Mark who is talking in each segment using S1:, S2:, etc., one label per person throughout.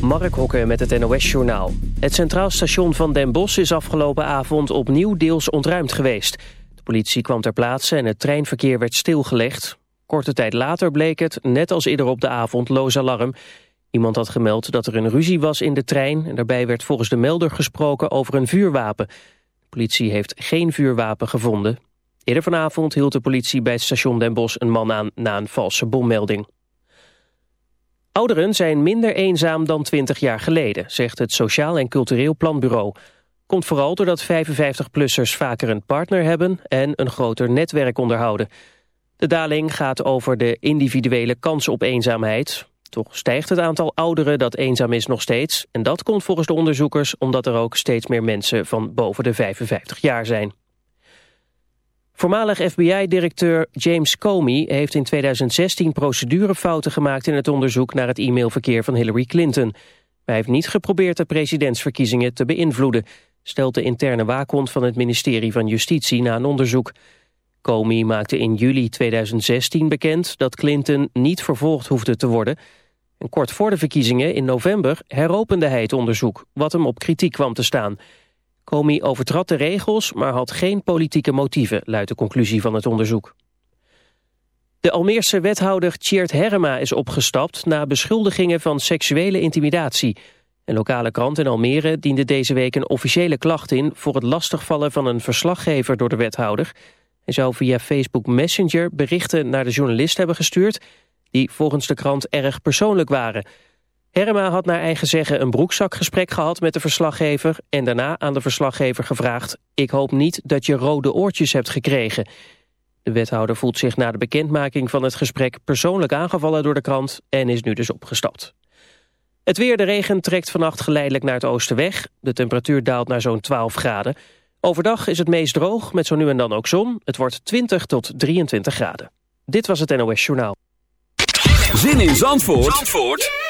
S1: Mark Hokker met het NOS-journaal. Het Centraal Station van Den Bosch is afgelopen avond opnieuw deels ontruimd geweest. De politie kwam ter plaatse en het treinverkeer werd stilgelegd. Korte tijd later bleek het, net als eerder op de avond, loos alarm. Iemand had gemeld dat er een ruzie was in de trein... en daarbij werd volgens de melder gesproken over een vuurwapen. De politie heeft geen vuurwapen gevonden. Eerder vanavond hield de politie bij het station Den Bosch een man aan na een valse bommelding. Ouderen zijn minder eenzaam dan 20 jaar geleden, zegt het Sociaal en Cultureel Planbureau. Komt vooral doordat 55-plussers vaker een partner hebben en een groter netwerk onderhouden. De daling gaat over de individuele kans op eenzaamheid. Toch stijgt het aantal ouderen dat eenzaam is nog steeds. En dat komt volgens de onderzoekers omdat er ook steeds meer mensen van boven de 55 jaar zijn. Voormalig FBI-directeur James Comey heeft in 2016 procedurefouten gemaakt in het onderzoek naar het e-mailverkeer van Hillary Clinton. Hij heeft niet geprobeerd de presidentsverkiezingen te beïnvloeden, stelt de interne waakhond van het ministerie van Justitie na een onderzoek. Comey maakte in juli 2016 bekend dat Clinton niet vervolgd hoefde te worden. En kort voor de verkiezingen in november heropende hij het onderzoek, wat hem op kritiek kwam te staan. Comey overtrad de regels, maar had geen politieke motieven, luidt de conclusie van het onderzoek. De Almeerse wethouder Tjeerd Herma is opgestapt na beschuldigingen van seksuele intimidatie. Een lokale krant in Almere diende deze week een officiële klacht in voor het lastigvallen van een verslaggever door de wethouder. Hij zou via Facebook Messenger berichten naar de journalist hebben gestuurd die volgens de krant erg persoonlijk waren. Herma had naar eigen zeggen een broekzakgesprek gehad met de verslaggever... en daarna aan de verslaggever gevraagd... ik hoop niet dat je rode oortjes hebt gekregen. De wethouder voelt zich na de bekendmaking van het gesprek... persoonlijk aangevallen door de krant en is nu dus opgestapt. Het weer, de regen, trekt vannacht geleidelijk naar het oosten weg. De temperatuur daalt naar zo'n 12 graden. Overdag is het meest droog, met zo nu en dan ook zon. Het wordt 20 tot 23 graden. Dit was het NOS Journaal.
S2: Zin in Zandvoort? Zandvoort?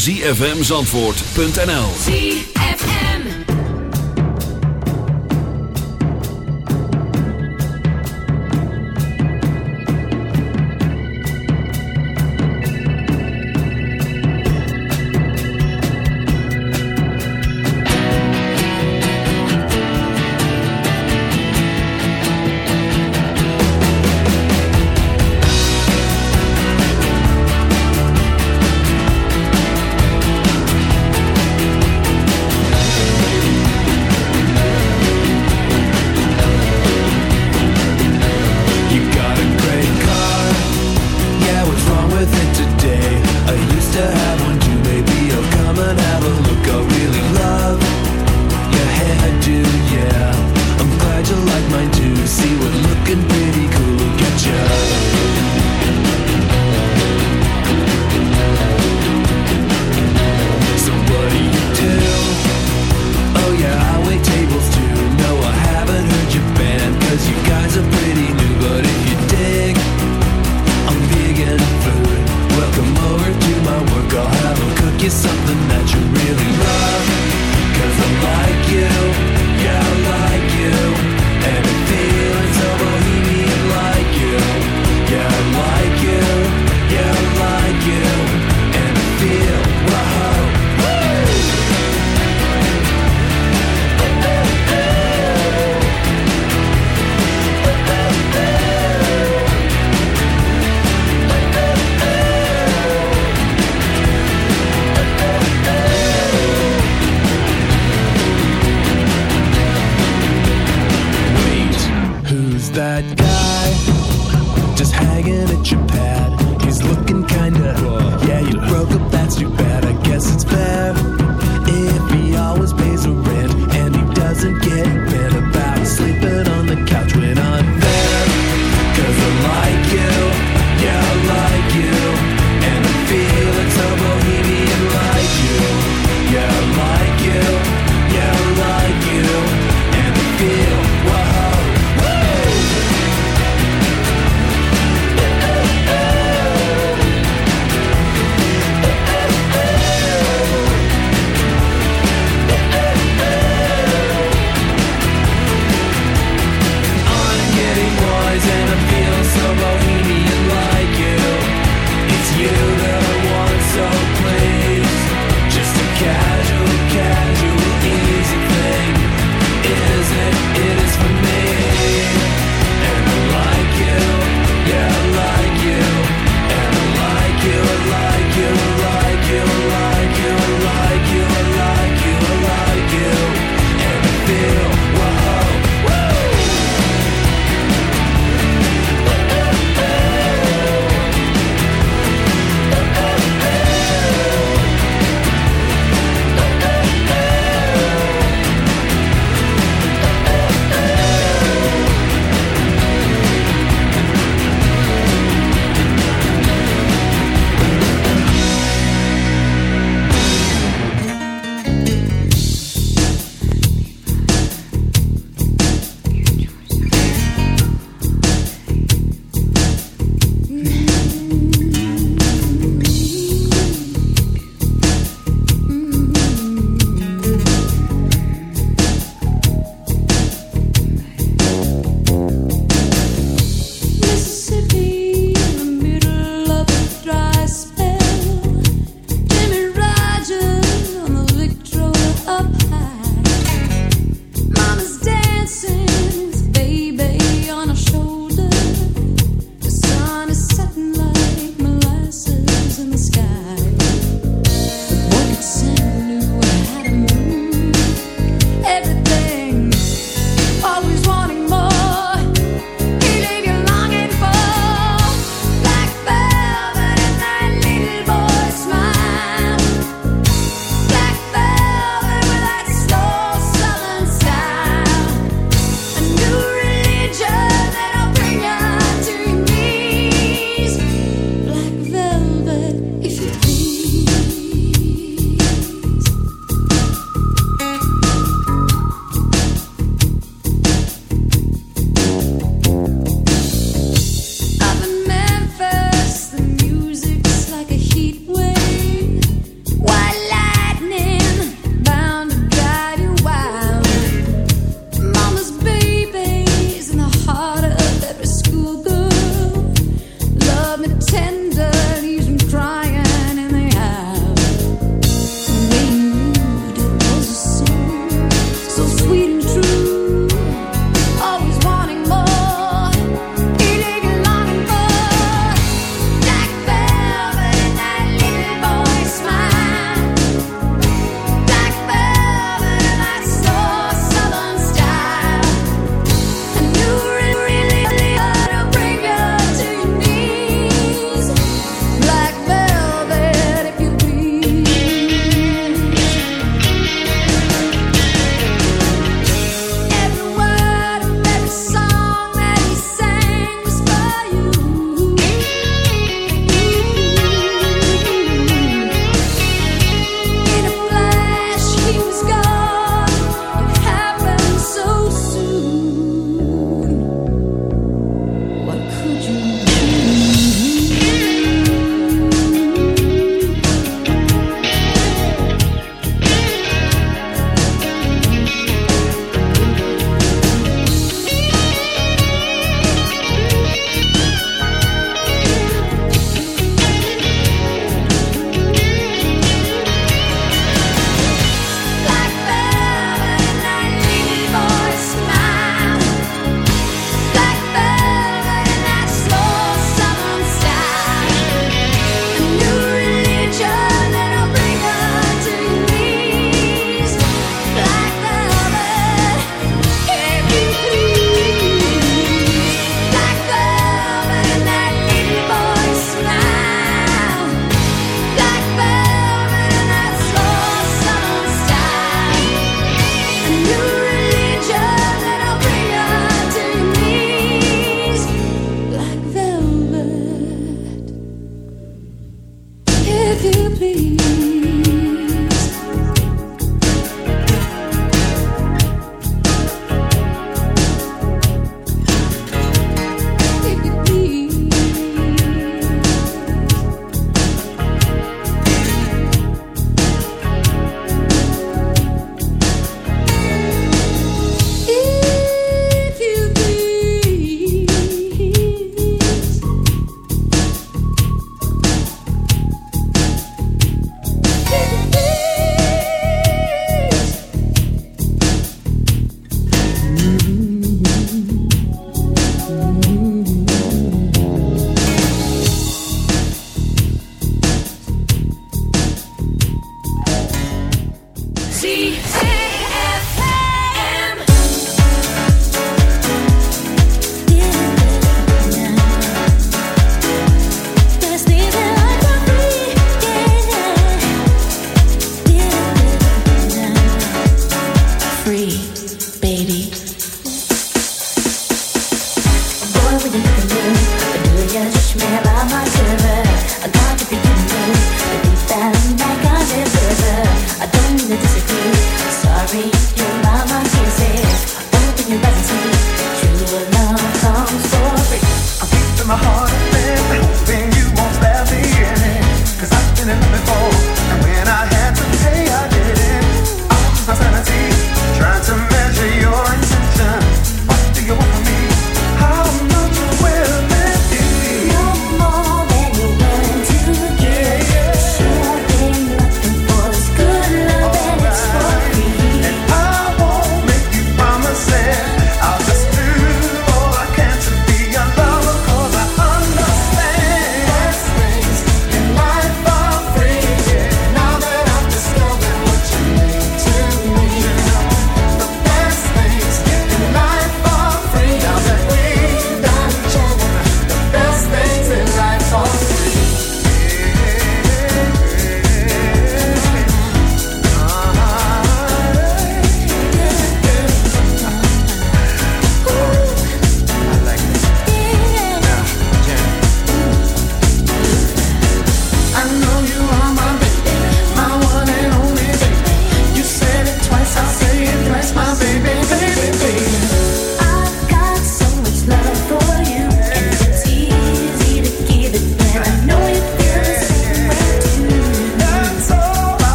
S2: www.zfmzandvoort.nl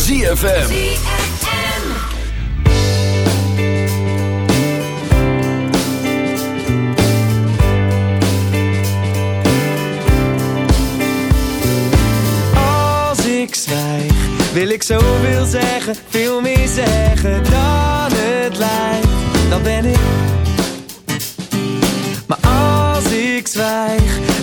S2: ZFM.
S3: Als ik zwijg, wil ik zoveel zeggen, veel meer zeggen dan het lijkt. Dan ben ik.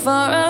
S2: far away.